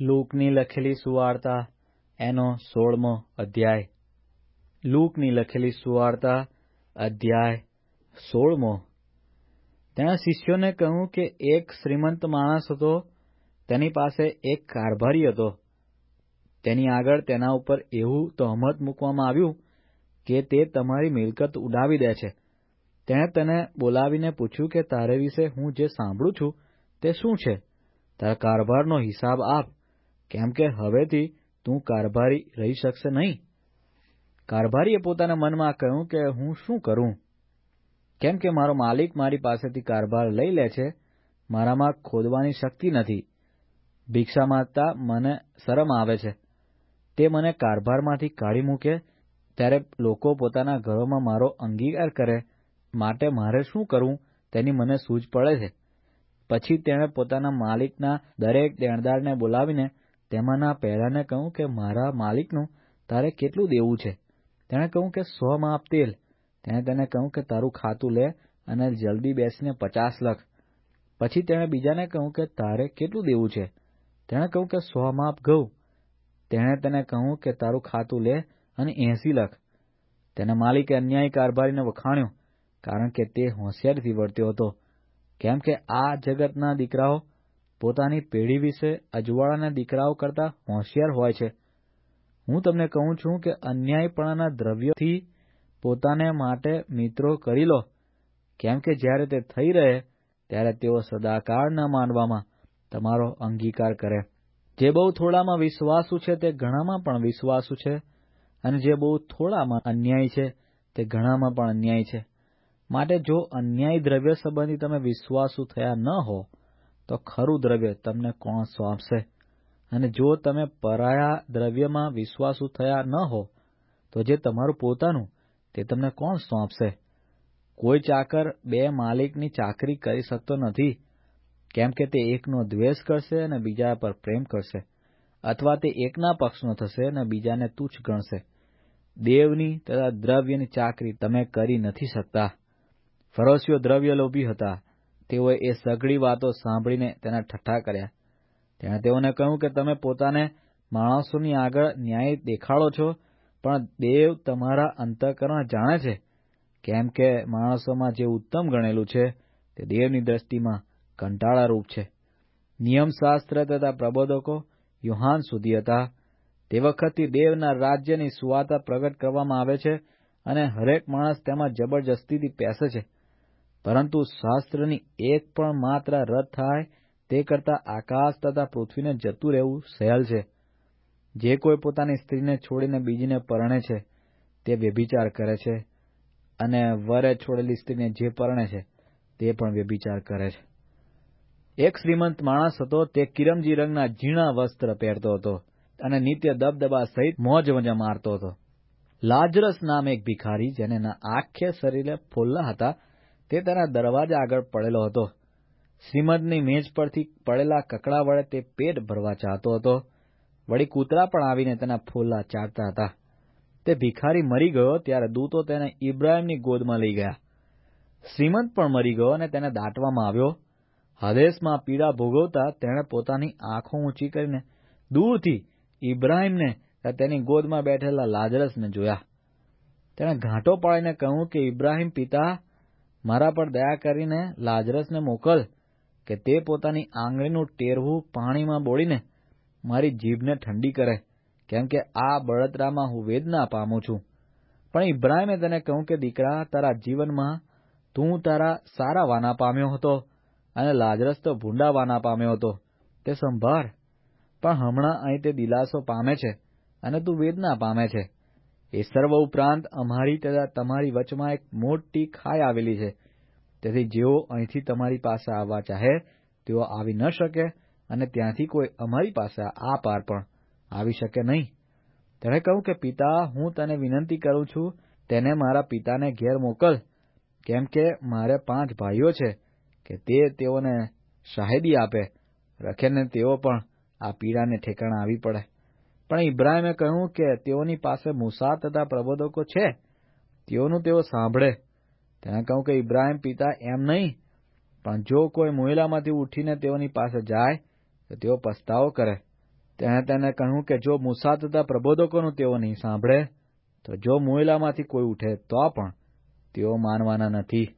લૂકની લખેલી સુવાર્તા, એનો સોળમો અધ્યાય. લૂકની લખેલી સુવાર્તા, અધ્યાય સોળમો. તેણે શિષ્યોને કહ્યું કે એક શ્રીમંત માણસ હતો, તેની પાસે એક કારભારી હતો. તેની આગળ તેના ઉપર એવું તહમત મૂકવામાં આવ્યું કે તે તમારી મિલકત ઉડાવી દે છે. તેણે તેને બોલાવીને પૂછ્યું કે તારે વિશે હું જે સાંભળું છું તે શું છે? તારા કારભારનો હિસાબ આપ. કેમ કે હવેથી તું કારભારી રહી શકશે નહીં. કારભારીએ પોતાના મનમાં કહ્યું કે હું શું કરું? કેમ કે મારો માલિક મારી પાસેથી કારભાર લઈ લે છે, મારામાં ખોદવાની શક્તિ નથી. ભિક્ષા માંગતા મને શરમ આવે છે. તે મને કારભારમાંથી કાઢી મૂકે, ત્યારે લોકો પોતાના ઘરોમાં મારો અંગીકાર કરે, માટે મારે શું કરવું તેની મને સૂઝ પડે છે. પછી તેણે પોતાના માલિકના દરેક દેણદારને બોલાવીને તેમાંના પહેલાને કહ્યું કે મારા માલિકનું તારે કેટલું દેવું છે? તેણે કહ્યું કે સો માપ તેલ. તેણે તેને કહ્યું કે તારું ખાતું લે અને જલ્દી બેસીને પચાસ લખ. પછી તેણે બીજાને કહ્યું કે તારે કેટલું દેવું છે? તેણે કહ્યું કે સો માપ ઘઉં. તેણે તેને કહ્યું કે તારું ખાતું લે અને એસી લખ. તેના માલિકે અન્યાયી કારભારીને વખાણ્યો, કારણ કે તે હોશિયારીથી વર્ત્યો હતો. કેમ કે આ જગતના દીકરાઓ પોતાની પેઢી વિશે અજવાળાના દીકરાઓ કરતા હોશિયાર હોય છે. હું તમને કહું છું કે અન્યાયપણાના દ્રવ્યથી પોતાને માટે મિત્રો કરી લો. કેમ કે જ્યારે તે થઈ રહે, ત્યારે તેઓ સદાકાળ ન માનવામાં તમારો અંગીકાર કરે. જે બહુ થોડામાં વિશ્વાસુ છે, તે ઘણામાં પણ વિશ્વાસુ છે. અને જે બહુ થોડામાં અન્યાય છે, તે ઘણામાં પણ અન્યાય છે. માટે જો અન્યાય દ્રવ્ય સંબંધી તમે વિશ્વાસુ થયા ન હો તો ખરું દ્રવ્ય તમને કોણ સોંપશે? અને જો તમે પરાયા દ્રવ્યમાં વિશ્વાસુ થયા ન હો, તો જે તમારું પોતાનું, તે તમને કોણ સોંપશે? કોઈ ચાકર બે માલિકની ચાકરી કરી શકતો નથી, કેમ કે તે એકનો દ્વેષ કરશે અને બીજા પર પ્રેમ કરશે, અથવા તે એકના પક્ષનો થશે અને બીજાને તુચ્છ ગણશે. દેવની તથા દ્રવ્યની ચાકરી તમે કરી નથી શકતા. ફરોશીઓ દ્રવ્ય લોભી હતા. તેઓએ એ સઘળી વાતો સાંભળીને તેના ઠઠ્ઠા કર્યા. તેણે તેઓને કહ્યું કે તમે પોતાને માણસોની આગળ ન્યાય દેખાડો છો, પણ દેવ તમારા અંતઃકરણ જાણે છે. કેમ કે માણસોમાં જે ઉત્તમ ગણેલું છે, તે દેવની દ્રષ્ટિમાં કંટાળારૂપ છે. નિયમશાસ્ત્ર તથા પ્રબોધકો યુહાન સુધી હતા. તે વખતથી દેવના રાજ્યની સુવાર્તા પ્રગટ કરવામાં આવે છે અને હરેક માણસ તેમાં જબરજસ્તીથી પેસે છે. પરંતુ શાસ્ત્રની એક પણ માત્ર રદ થાય તે કરતા આકાશ તથા પૃથ્વીને જતું રહેવું સહેલ છે. જે કોઈ પોતાની સ્ત્રીને છોડીને બીજીને પરણે છે, તે વ્યભિચાર કરે છે અને વરે છોડેલી સ્ત્રીને જે પરણે છે, તે પણ વ્યભિચાર કરે છે. એક શ્રીમંત માણસ હતો, તે કિરમજી રંગના ઝીણા વસ્ત્ર પહેરતો હતો અને નિત્ય દબદબા સહિત મોજ મજા મારતો હતો. લાજરસ નામ એક ભિખારી જેને આખે શરીરે ફોલ્લા હતા તે તેના દરવાજા આગળ પડેલો હતો. શ્રીમદની મેજ પરથી પડેલા કકડા વડે તે પેટ ભરવા ચાહતો હતો. વળી કૂતરા પણ આવીને તેના ફોલ્લા ચાટતા હતા. તે ભિખારી મરી ગયો ત્યારે દૂતો તેને ઇબ્રાહીમની ગોદમાં લઈ ગયા. શ્રીમંત પણ મરી ગયો અને તેને દાટવામાં આવ્યો. હદેશમાં પીડા ભોગવતા તેણે પોતાની આંખો ઊંચી કરીને દૂરથી ઇબ્રાહીમને તેની ગોદમાં બેઠેલા લાજરસને જોયા. તેણે ઘાંટો પાડીને કહ્યું કે, ઇબ્રાહીમ પિતા મારા પર દયા કરીને લાજરસને મોકલ કે તે પોતાની આંગળીનું ટેરવું પાણીમાં બોળીને મારી જીભને ઠંડી કરે, કેમ કે આ બળતરામાં હું વેદના પામું છું. પણ ઇબ્રાહીમે તેને કહ્યું કે, દીકરા, તારા જીવનમાં તું તારા સારા વાના પામ્યો હતો અને લાજરસ તો ભૂંડા વાના પામ્યો હતો. તે સંભાળ. પણ હમણાં અહીં તે દિલાસો પામે છે અને તું વેદના પામે છે. એ સર્વ ઉપરાંત અમારી તથા તમારી વચમાં એક મોટી ખાઈ આવેલી છે. તેથી જેઓ અહીંથી તમારી પાસે આવવા ચાહે, તેઓ આવી ન શકે અને ત્યાંથી કોઈ અમારી પાસે આ પાર પણ આવી શકે નહીં. તેણે કહ્યું કે, પિતા, હું તને વિનંતી કરું છું, તેને મારા પિતાને ઘેર મોકલ, કેમ કે મારે પાંચ ભાઈઓ છે, કે તે તેઓને શાહેદી આપે, રખેને તેઓ પણ આ પીડાને ઠેકાણા આવી પડે. પણ ઇબ્રાહીમે કહ્યું કે તેઓની પાસે મૂસા તથા પ્રબોધકો છે. તેઓનું તેઓ સાંભળે. તેણે કહ્યું કે ઇબ્રાહીમ પિતા એમ નહીં, પણ જો કોઈ મોહિલામાંથી ઉઠીને તેઓની પાસે જાય, તો તેઓ પસ્તાવો કરે. તેણે તેને કહ્યું કે જો મૂસા તથા પ્રબોધકોનું તેઓ નહીં સાંભળે, તો જો મોહિલામાંથી કોઈ ઉઠે તો પણ તેઓ માનવાના નથી.